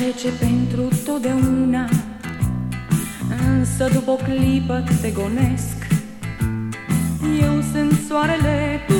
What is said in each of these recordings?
trece pentru totdeauna. Însă după o clipă te gonesc. Eu sunt soarele, tu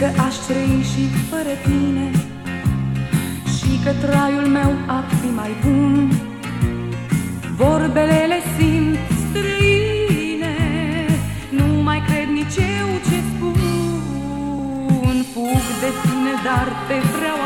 că aș trăi și fără tine Și că traiul meu ar fi mai bun. Vorbele le simt străine Nu mai cred nici eu ce spun. Fug de tine, dar te vreau